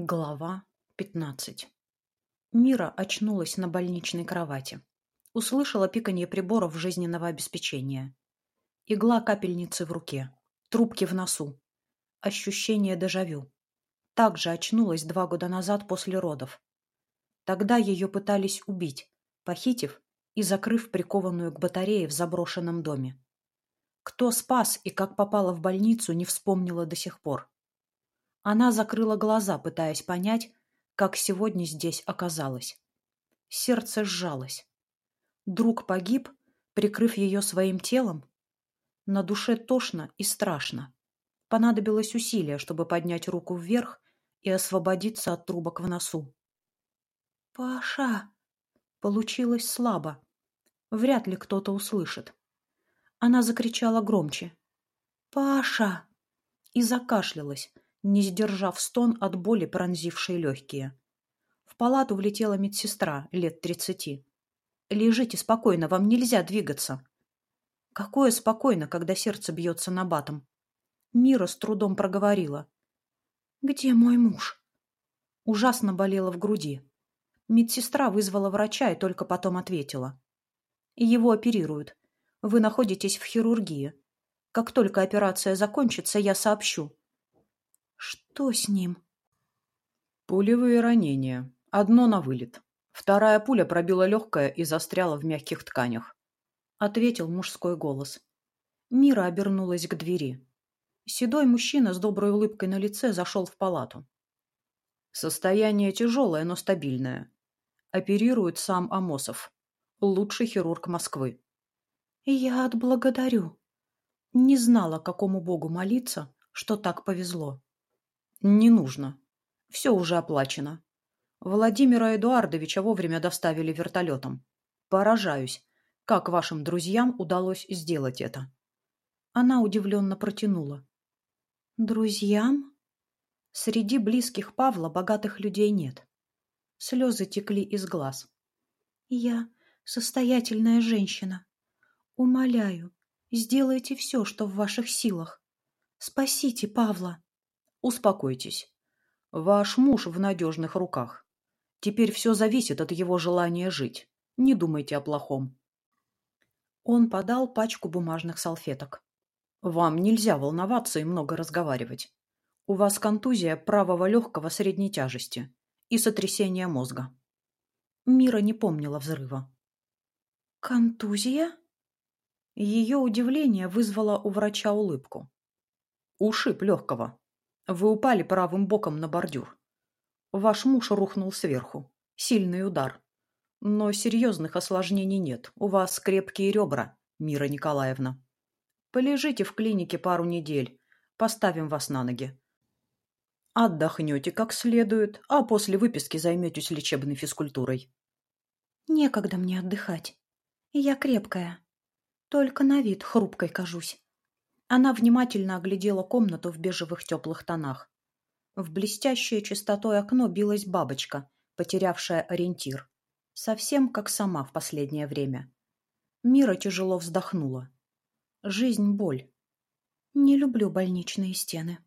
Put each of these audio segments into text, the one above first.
Глава 15 Мира очнулась на больничной кровати. Услышала пиканье приборов жизненного обеспечения. Игла капельницы в руке. Трубки в носу. Ощущение дежавю. Также очнулась два года назад после родов. Тогда ее пытались убить, похитив и закрыв прикованную к батарее в заброшенном доме. Кто спас и как попала в больницу, не вспомнила до сих пор. Она закрыла глаза, пытаясь понять, как сегодня здесь оказалась. Сердце сжалось. Друг погиб, прикрыв ее своим телом? На душе тошно и страшно. Понадобилось усилие, чтобы поднять руку вверх и освободиться от трубок в носу. «Паша!» Получилось слабо. Вряд ли кто-то услышит. Она закричала громче. «Паша!» И закашлялась, не сдержав стон от боли, пронзившей легкие. В палату влетела медсестра лет тридцати. «Лежите спокойно, вам нельзя двигаться». Какое спокойно, когда сердце бьется на батом. Мира с трудом проговорила. «Где мой муж?» Ужасно болело в груди. Медсестра вызвала врача и только потом ответила. «Его оперируют. Вы находитесь в хирургии. Как только операция закончится, я сообщу. Что с ним? Пулевые ранения. Одно на вылет. Вторая пуля пробила легкое и застряла в мягких тканях. Ответил мужской голос. Мира обернулась к двери. Седой мужчина с доброй улыбкой на лице зашел в палату. Состояние тяжелое, но стабильное. Оперирует сам Амосов. Лучший хирург Москвы. Я отблагодарю. Не знала, какому богу молиться, что так повезло. Не нужно. Все уже оплачено. Владимира Эдуардовича вовремя доставили вертолетом. Поражаюсь, как вашим друзьям удалось сделать это. Она удивленно протянула. Друзьям? Среди близких Павла богатых людей нет. Слезы текли из глаз. Я состоятельная женщина. Умоляю, сделайте все, что в ваших силах. Спасите Павла. Успокойтесь. Ваш муж в надежных руках. Теперь все зависит от его желания жить. Не думайте о плохом. Он подал пачку бумажных салфеток. Вам нельзя волноваться и много разговаривать. У вас контузия правого легкого средней тяжести и сотрясение мозга. Мира не помнила взрыва. «Контузия?» Ее удивление вызвало у врача улыбку. «Ушиб легкого. Вы упали правым боком на бордюр. Ваш муж рухнул сверху. Сильный удар. Но серьезных осложнений нет. У вас крепкие ребра, Мира Николаевна. Полежите в клинике пару недель. Поставим вас на ноги. Отдохнете как следует, а после выписки займетесь лечебной физкультурой. Некогда мне отдыхать. Я крепкая. Только на вид хрупкой кажусь. Она внимательно оглядела комнату в бежевых теплых тонах. В блестящее чистотой окно билась бабочка, потерявшая ориентир. Совсем как сама в последнее время. Мира тяжело вздохнула. Жизнь — боль. Не люблю больничные стены.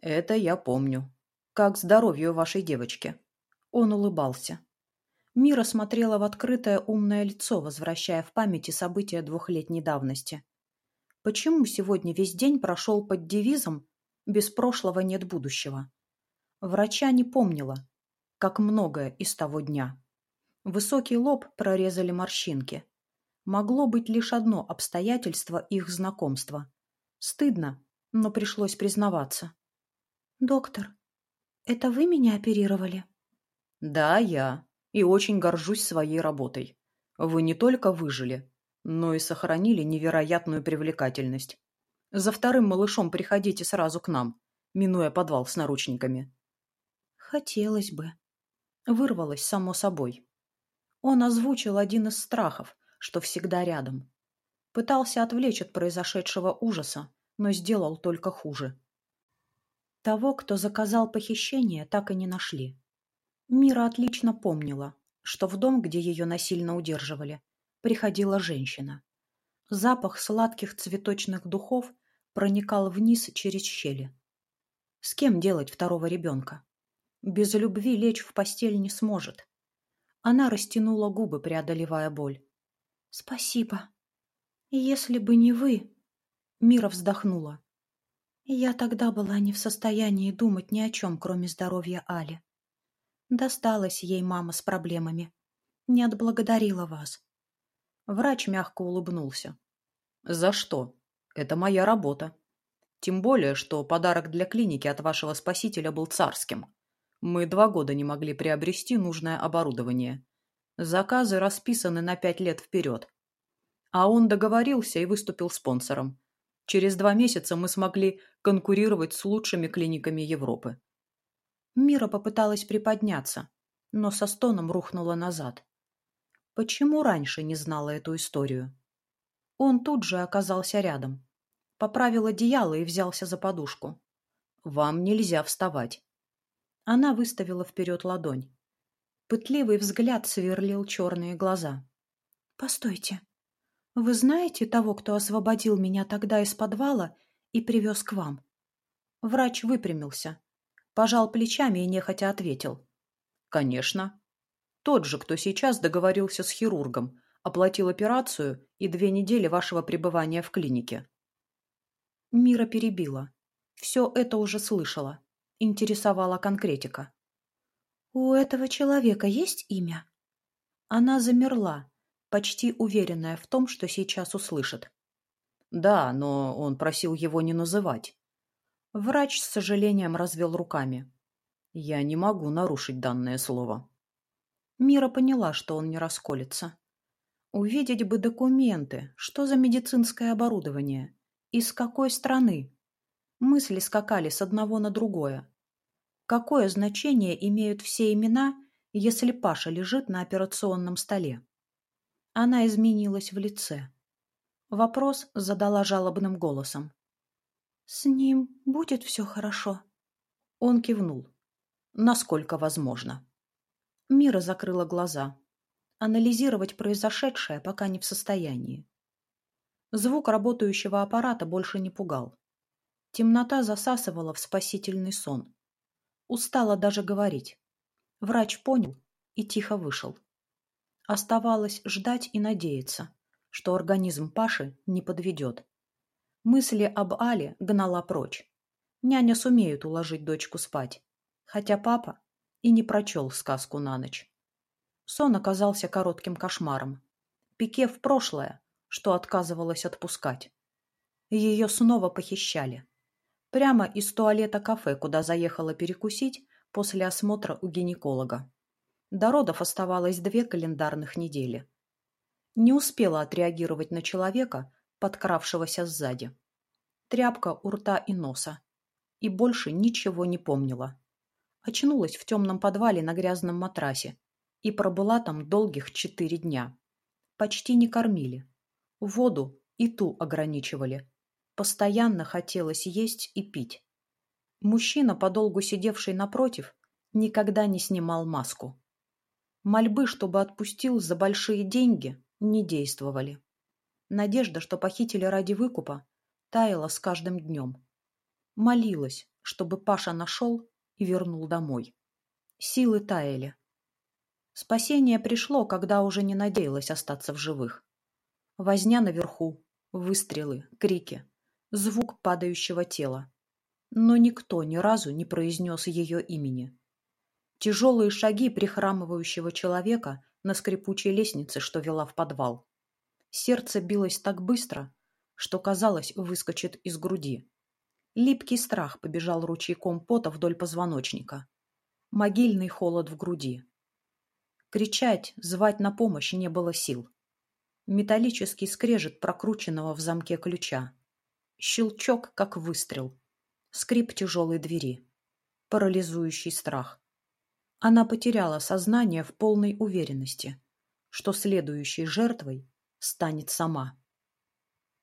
Это я помню. Как здоровье вашей девочки? Он улыбался. Мира смотрела в открытое умное лицо, возвращая в памяти события двухлетней давности. Почему сегодня весь день прошел под девизом «Без прошлого нет будущего»? Врача не помнила, как многое из того дня. Высокий лоб прорезали морщинки. Могло быть лишь одно обстоятельство их знакомства. Стыдно, но пришлось признаваться. «Доктор, это вы меня оперировали?» «Да, я. И очень горжусь своей работой. Вы не только выжили, но и сохранили невероятную привлекательность. За вторым малышом приходите сразу к нам, минуя подвал с наручниками. Хотелось бы. Вырвалось само собой. Он озвучил один из страхов, что всегда рядом. Пытался отвлечь от произошедшего ужаса, но сделал только хуже. Того, кто заказал похищение, так и не нашли. Мира отлично помнила, что в дом, где ее насильно удерживали, приходила женщина. Запах сладких цветочных духов проникал вниз через щели. С кем делать второго ребенка? без любви лечь в постель не сможет. Она растянула губы, преодолевая боль. «Спасибо. Если бы не вы...» Мира вздохнула. «Я тогда была не в состоянии думать ни о чем, кроме здоровья Али. Досталась ей мама с проблемами. Не отблагодарила вас». Врач мягко улыбнулся. «За что? Это моя работа. Тем более, что подарок для клиники от вашего спасителя был царским. Мы два года не могли приобрести нужное оборудование. Заказы расписаны на пять лет вперед. А он договорился и выступил спонсором. Через два месяца мы смогли конкурировать с лучшими клиниками Европы. Мира попыталась приподняться, но со стоном рухнула назад. Почему раньше не знала эту историю? Он тут же оказался рядом. Поправил одеяло и взялся за подушку. «Вам нельзя вставать. Она выставила вперед ладонь. Пытливый взгляд сверлил черные глаза. «Постойте. Вы знаете того, кто освободил меня тогда из подвала и привез к вам?» Врач выпрямился, пожал плечами и нехотя ответил. «Конечно. Тот же, кто сейчас договорился с хирургом, оплатил операцию и две недели вашего пребывания в клинике». Мира перебила. Все это уже слышала интересовала конкретика. «У этого человека есть имя?» Она замерла, почти уверенная в том, что сейчас услышит. «Да, но он просил его не называть». Врач с сожалением развел руками. «Я не могу нарушить данное слово». Мира поняла, что он не расколется. Увидеть бы документы, что за медицинское оборудование, из какой страны. Мысли скакали с одного на другое. Какое значение имеют все имена, если Паша лежит на операционном столе? Она изменилась в лице. Вопрос задала жалобным голосом. «С ним будет все хорошо?» Он кивнул. «Насколько возможно». Мира закрыла глаза. Анализировать произошедшее пока не в состоянии. Звук работающего аппарата больше не пугал. Темнота засасывала в спасительный сон. Устала даже говорить. Врач понял и тихо вышел. Оставалось ждать и надеяться, что организм Паши не подведет. Мысли об Але гнала прочь. Няня сумеет уложить дочку спать, хотя папа и не прочел сказку на ночь. Сон оказался коротким кошмаром. Пике в прошлое, что отказывалась отпускать. Ее снова похищали. Прямо из туалета кафе, куда заехала перекусить после осмотра у гинеколога. До родов оставалось две календарных недели. Не успела отреагировать на человека, подкравшегося сзади. Тряпка у рта и носа. И больше ничего не помнила. Очнулась в темном подвале на грязном матрасе и пробыла там долгих четыре дня. Почти не кормили. Воду и ту ограничивали, Постоянно хотелось есть и пить. Мужчина, подолгу сидевший напротив, никогда не снимал маску. Мольбы, чтобы отпустил за большие деньги, не действовали. Надежда, что похитили ради выкупа, таяла с каждым днем. Молилась, чтобы Паша нашел и вернул домой. Силы таяли. Спасение пришло, когда уже не надеялась остаться в живых. Возня наверху, выстрелы, крики звук падающего тела. Но никто ни разу не произнес ее имени. Тяжелые шаги прихрамывающего человека на скрипучей лестнице, что вела в подвал. Сердце билось так быстро, что, казалось, выскочит из груди. Липкий страх побежал ручейком пота вдоль позвоночника. Могильный холод в груди. Кричать, звать на помощь не было сил. Металлический скрежет прокрученного в замке ключа. Щелчок, как выстрел. Скрип тяжелой двери. Парализующий страх. Она потеряла сознание в полной уверенности, что следующей жертвой станет сама.